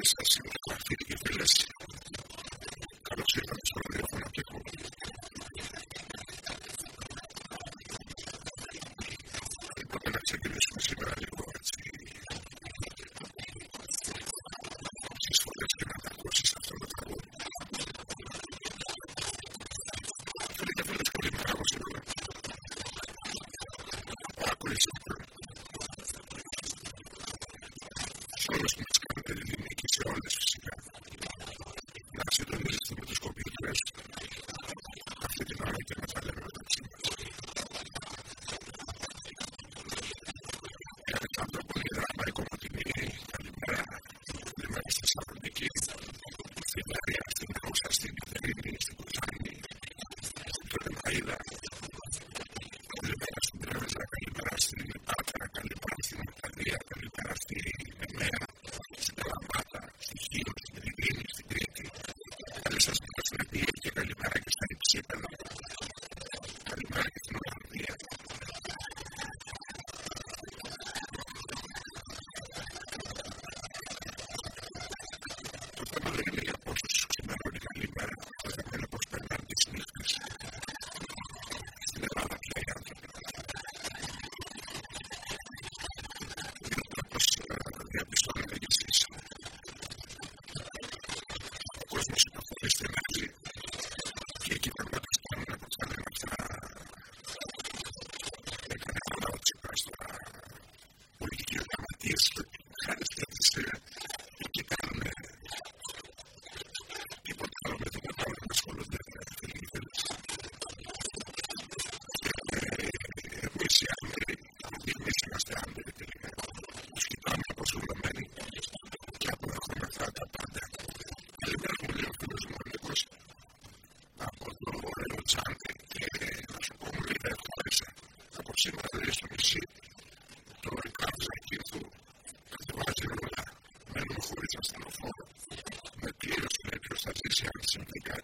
realización de cualquier diferencia. Carlos simply go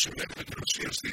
προσεγγίζει την Ρωσία στη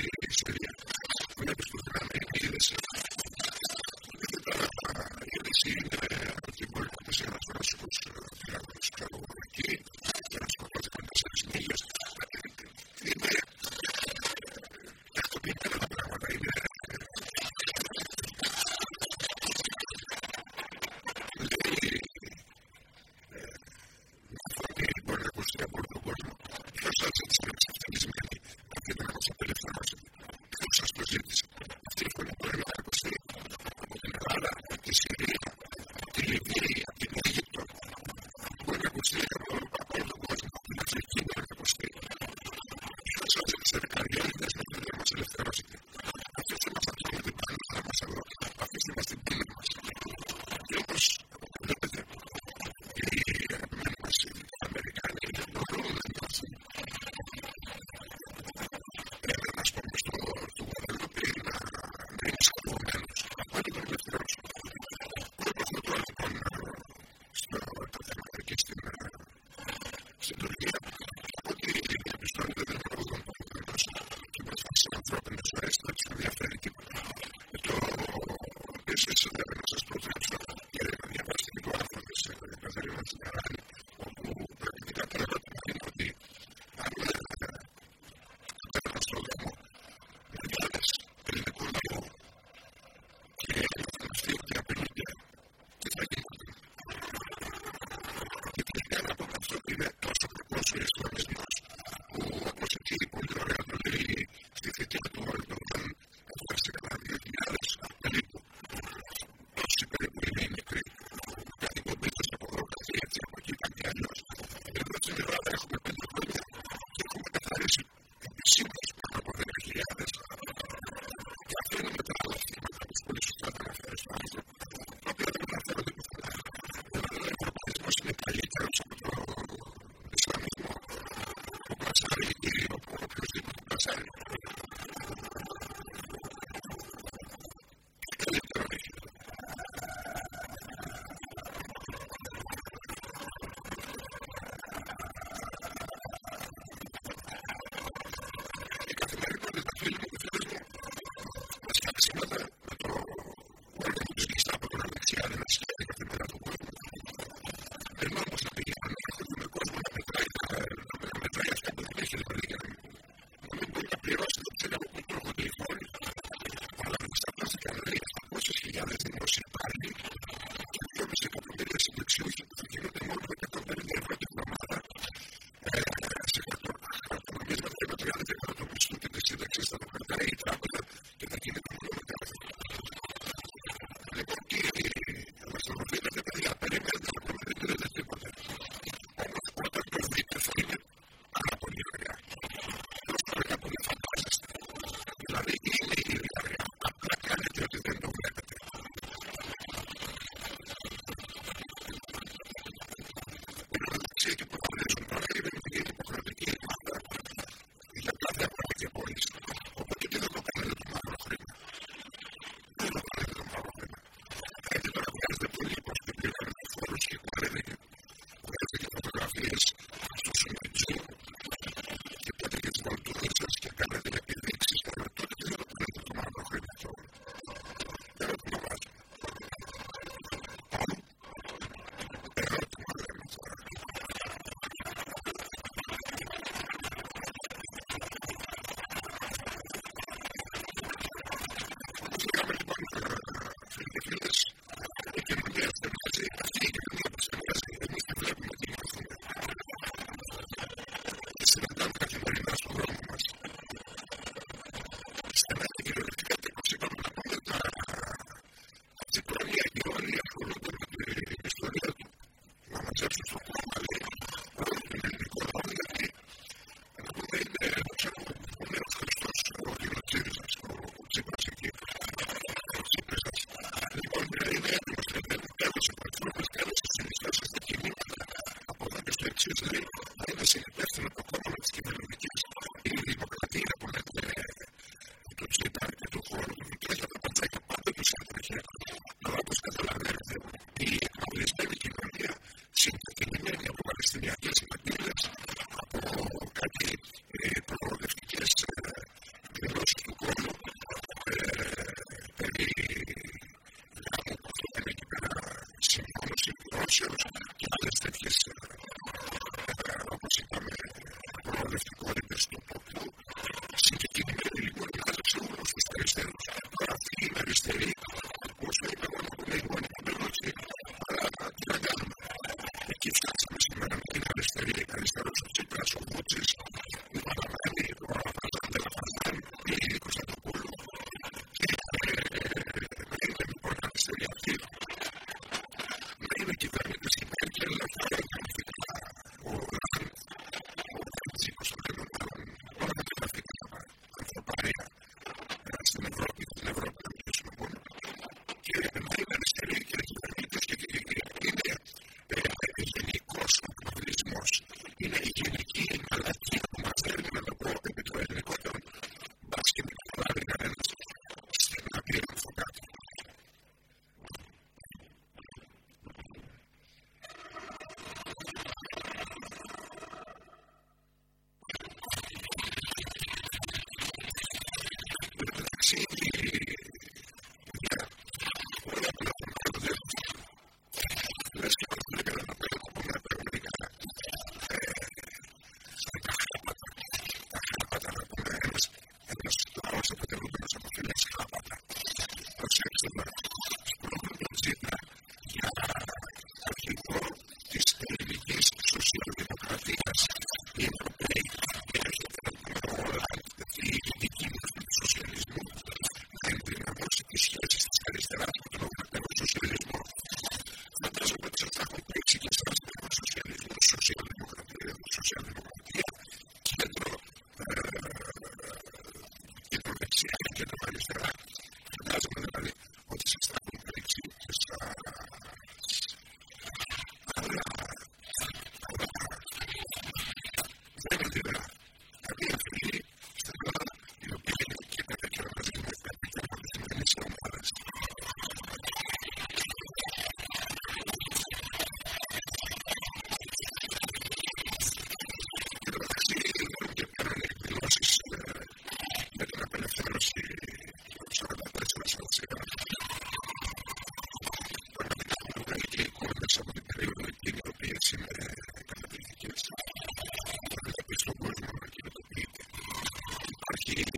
she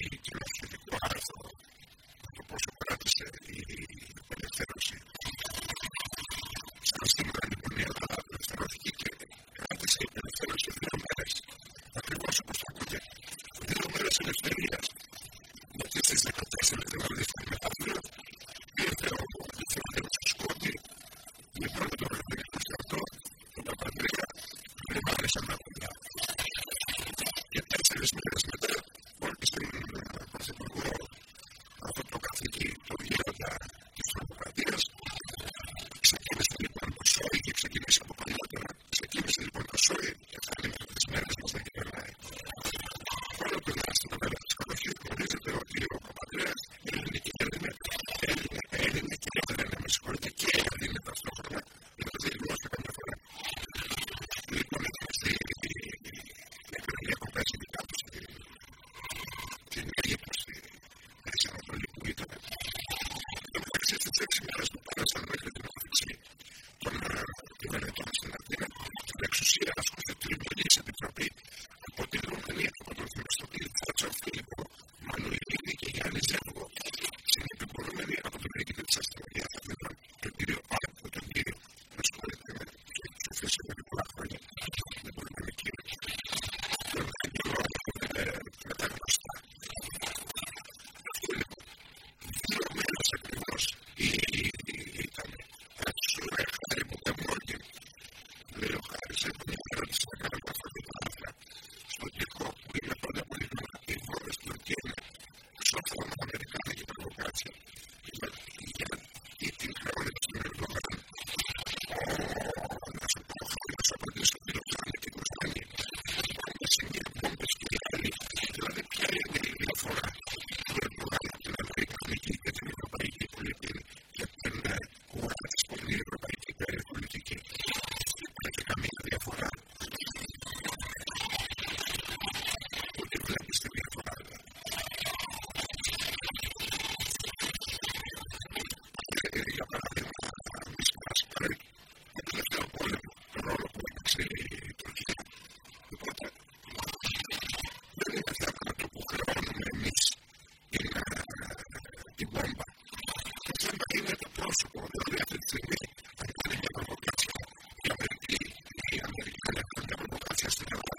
Gracias, señor.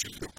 to the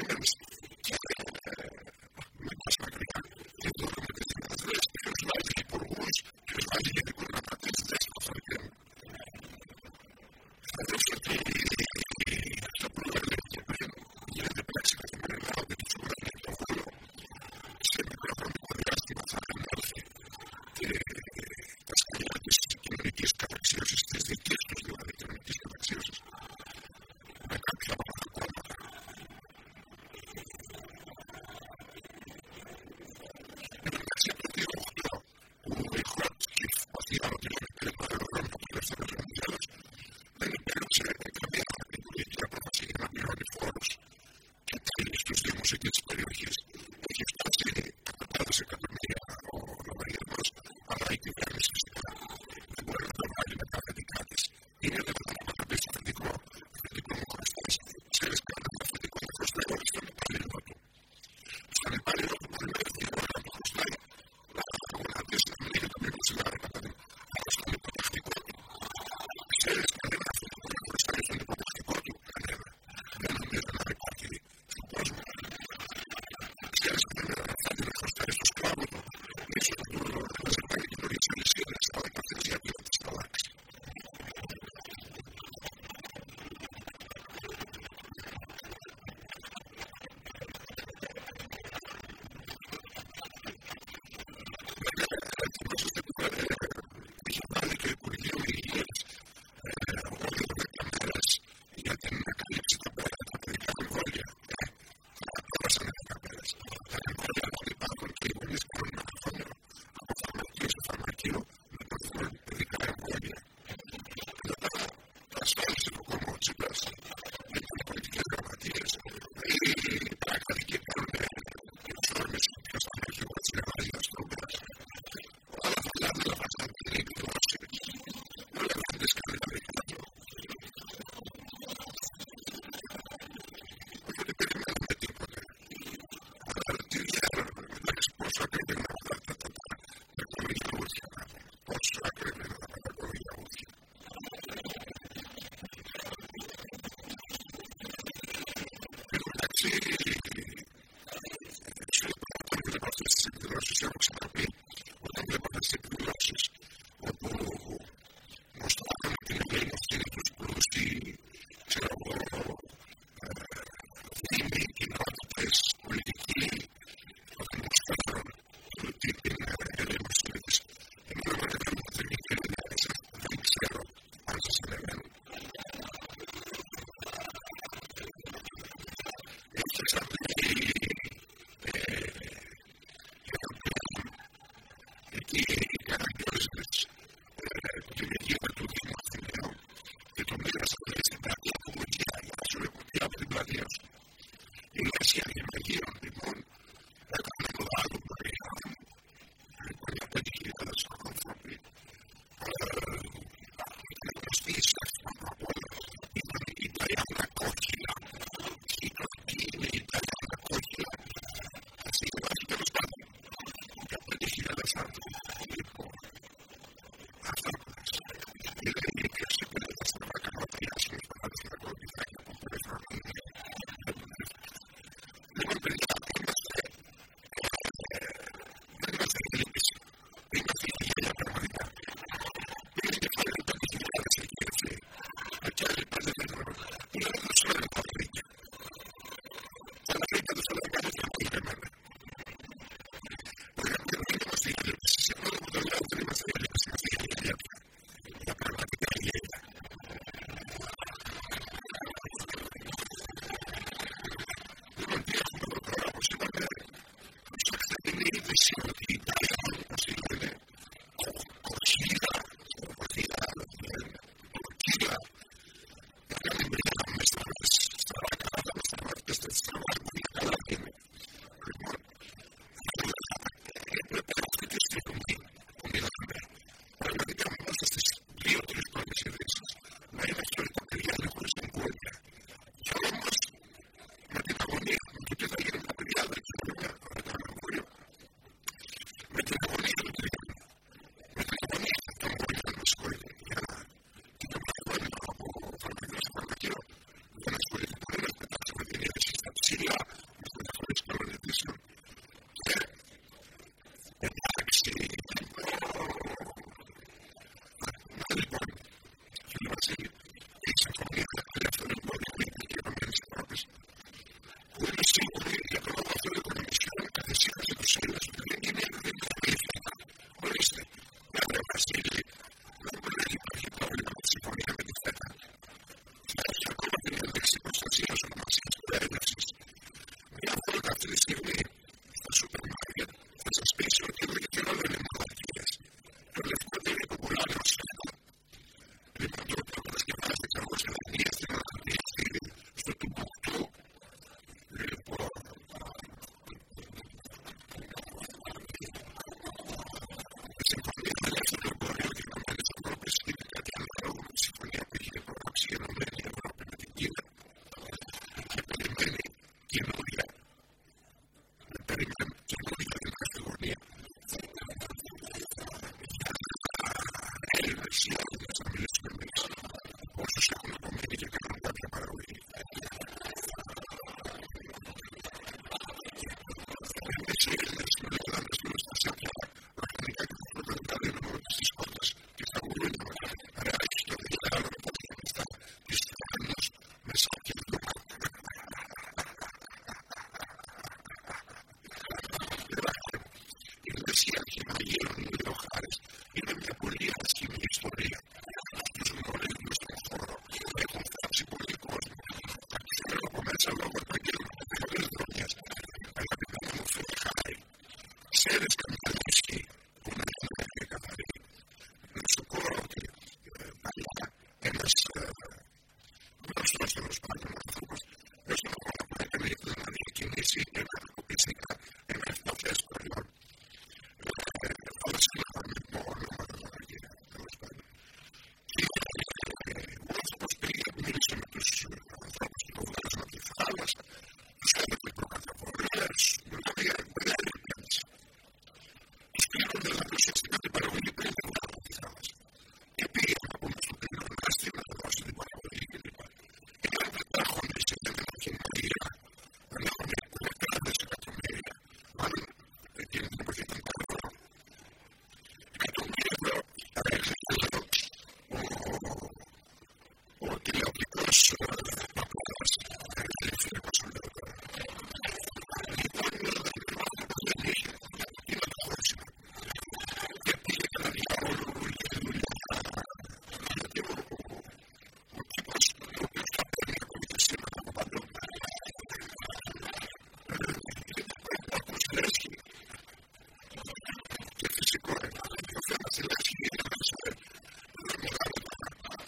Amen.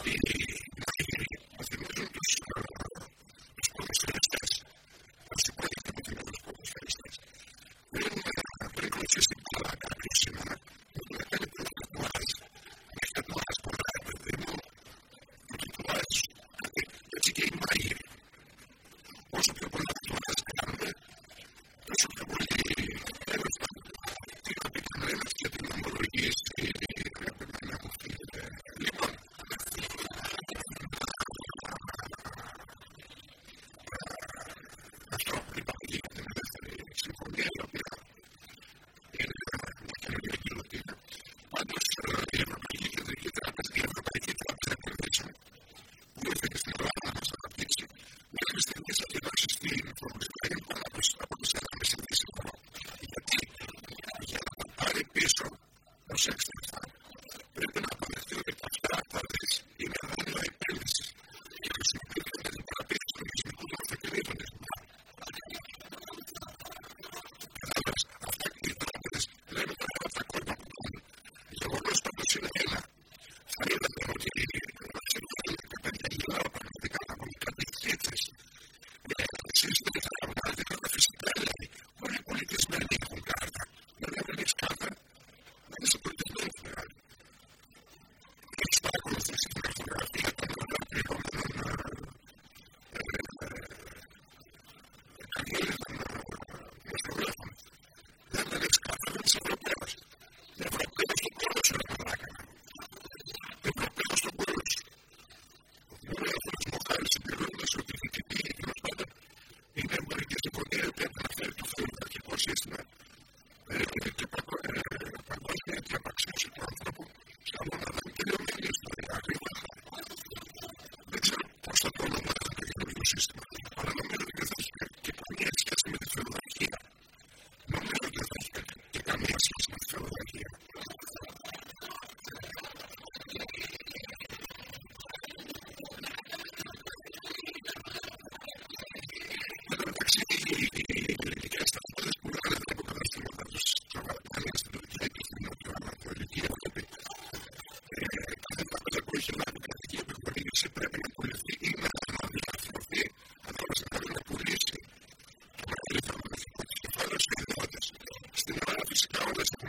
being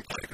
play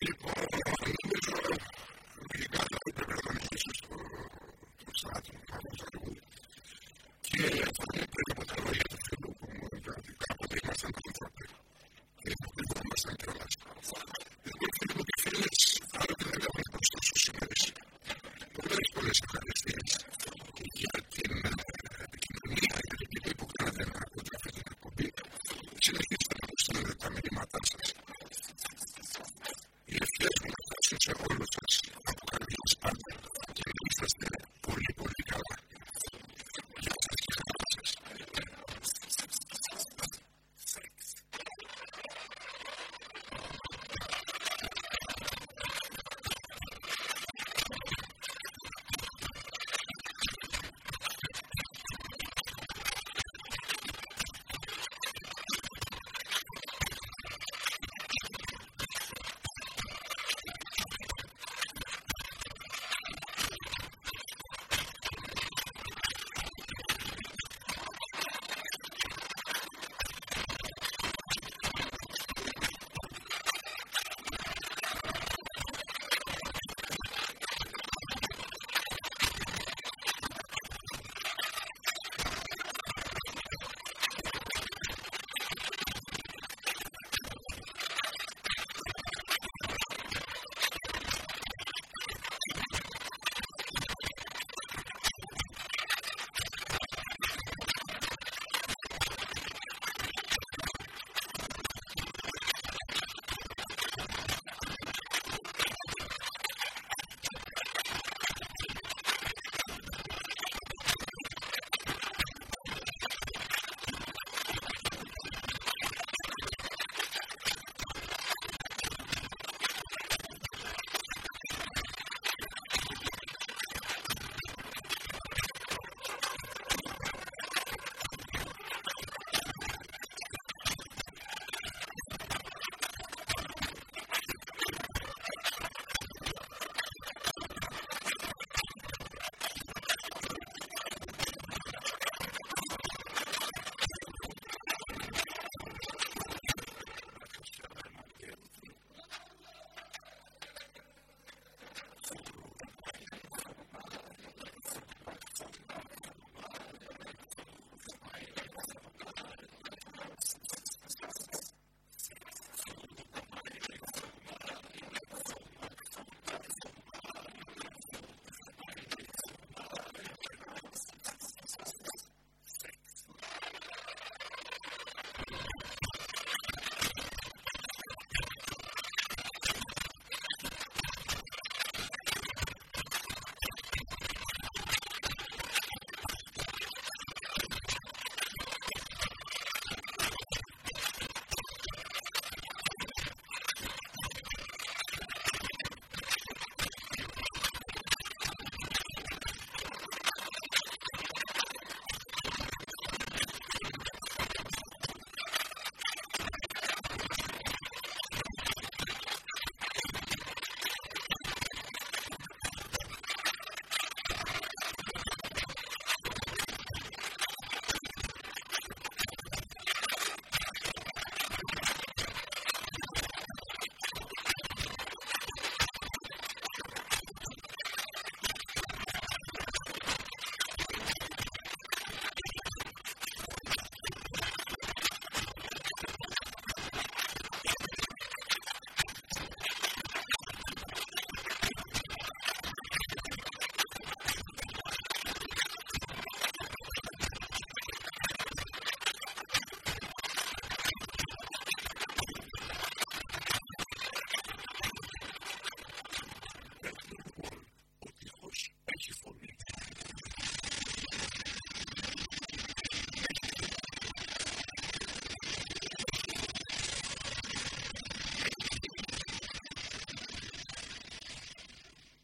people.